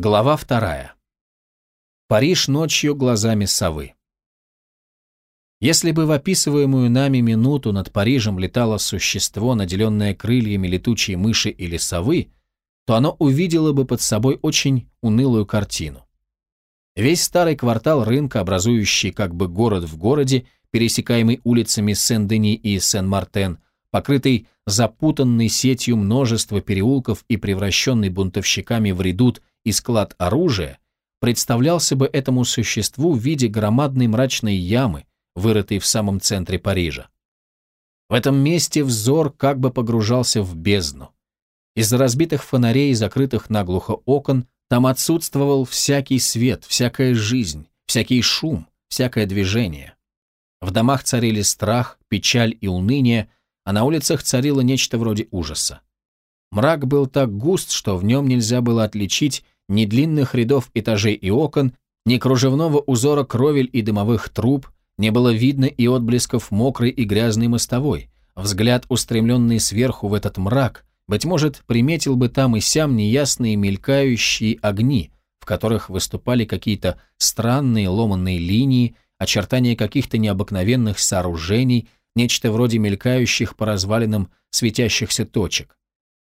Глава вторая. Париж ночью глазами совы. Если бы в описываемую нами минуту над Парижем летало существо, наделенное крыльями летучей мыши или совы, то оно увидело бы под собой очень унылую картину. Весь старый квартал рынка, образующий как бы город в городе, пересекаемый улицами Сен-Дени и Сен-Мартен, покрытый запутанной сетью множества переулков и превращенный бунтовщиками в редут и склад оружия, представлялся бы этому существу в виде громадной мрачной ямы, вырытой в самом центре Парижа. В этом месте взор как бы погружался в бездну. Из-за разбитых фонарей и закрытых наглухо окон там отсутствовал всякий свет, всякая жизнь, всякий шум, всякое движение. В домах царили страх, печаль и уныние, а на улицах царило нечто вроде ужаса. Мрак был так густ, что в нем нельзя было отличить ни длинных рядов этажей и окон, ни кружевного узора кровель и дымовых труб, не было видно и отблесков мокрой и грязной мостовой. Взгляд, устремленный сверху в этот мрак, быть может, приметил бы там и сям неясные мелькающие огни, в которых выступали какие-то странные ломанные линии, очертания каких-то необыкновенных сооружений, нечто вроде мелькающих по развалинам светящихся точек.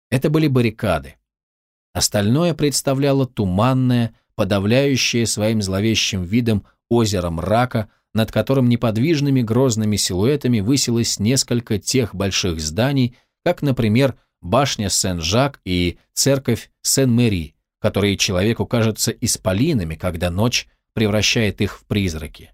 Это были баррикады. Остальное представляло туманное, подавляющее своим зловещим видом озеро мрака, над которым неподвижными грозными силуэтами высилось несколько тех больших зданий, как, например, башня Сен-Жак и церковь Сен-Мэри, которые человеку кажутся исполинами, когда ночь превращает их в призраки.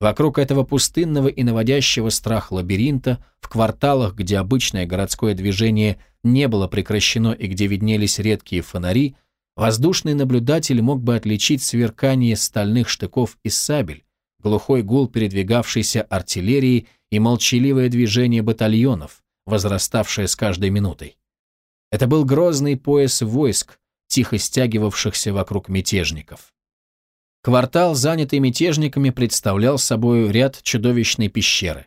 Вокруг этого пустынного и наводящего страх лабиринта, в кварталах, где обычное городское движение не было прекращено и где виднелись редкие фонари, воздушный наблюдатель мог бы отличить сверкание стальных штыков и сабель, глухой гул передвигавшейся артиллерии и молчаливое движение батальонов, возраставшее с каждой минутой. Это был грозный пояс войск, тихо стягивавшихся вокруг мятежников. Квартал, занятый мятежниками, представлял собой ряд чудовищной пещеры.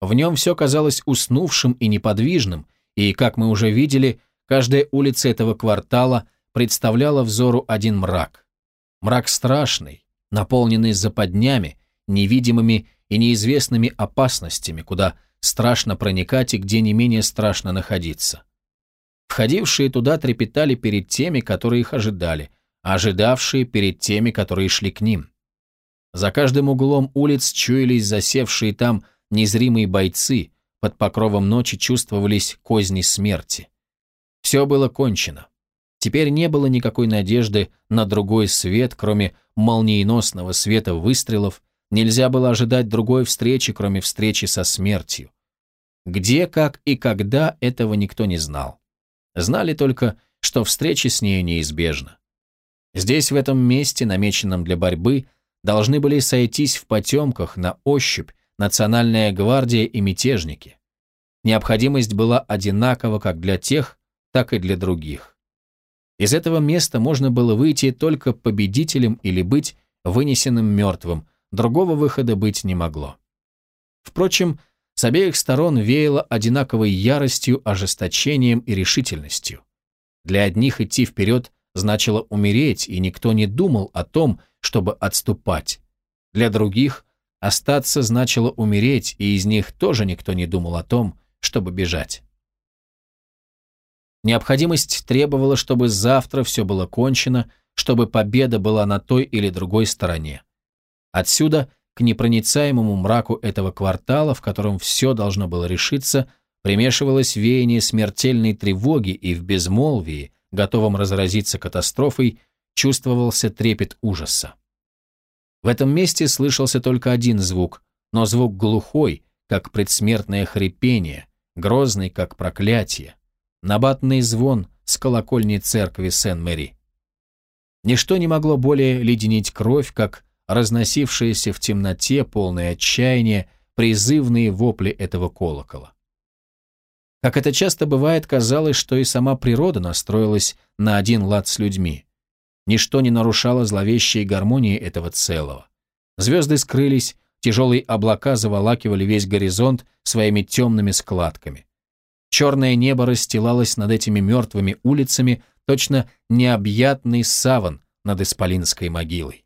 В нем все казалось уснувшим и неподвижным, и, как мы уже видели, каждая улица этого квартала представляла взору один мрак. Мрак страшный, наполненный западнями, невидимыми и неизвестными опасностями, куда страшно проникать и где не менее страшно находиться. Входившие туда трепетали перед теми, которые их ожидали – ожидавшие перед теми, которые шли к ним. За каждым углом улиц чуялись засевшие там незримые бойцы, под покровом ночи чувствовались козни смерти. Все было кончено. Теперь не было никакой надежды на другой свет, кроме молниеносного света выстрелов, нельзя было ожидать другой встречи, кроме встречи со смертью. Где, как и когда, этого никто не знал. Знали только, что встреча с нею неизбежна. Здесь, в этом месте, намеченном для борьбы, должны были сойтись в потемках на ощупь Национальная гвардия и мятежники. Необходимость была одинакова как для тех, так и для других. Из этого места можно было выйти только победителем или быть вынесенным мертвым, другого выхода быть не могло. Впрочем, с обеих сторон веяло одинаковой яростью, ожесточением и решительностью. Для одних идти вперед значило умереть, и никто не думал о том, чтобы отступать. Для других остаться значило умереть, и из них тоже никто не думал о том, чтобы бежать. Необходимость требовала, чтобы завтра все было кончено, чтобы победа была на той или другой стороне. Отсюда к непроницаемому мраку этого квартала, в котором все должно было решиться, примешивалось веяние смертельной тревоги и в безмолвии, готовом разразиться катастрофой, чувствовался трепет ужаса. В этом месте слышался только один звук, но звук глухой, как предсмертное хрипение, грозный, как проклятие, набатный звон с колокольни церкви Сен-Мэри. Ничто не могло более леденить кровь, как разносившиеся в темноте, полное отчаяние, призывные вопли этого колокола. Как это часто бывает, казалось, что и сама природа настроилась на один лад с людьми. Ничто не нарушало зловещей гармонии этого целого. Звезды скрылись, тяжелые облака заволакивали весь горизонт своими темными складками. Черное небо расстилалось над этими мертвыми улицами, точно необъятный саван над Исполинской могилой.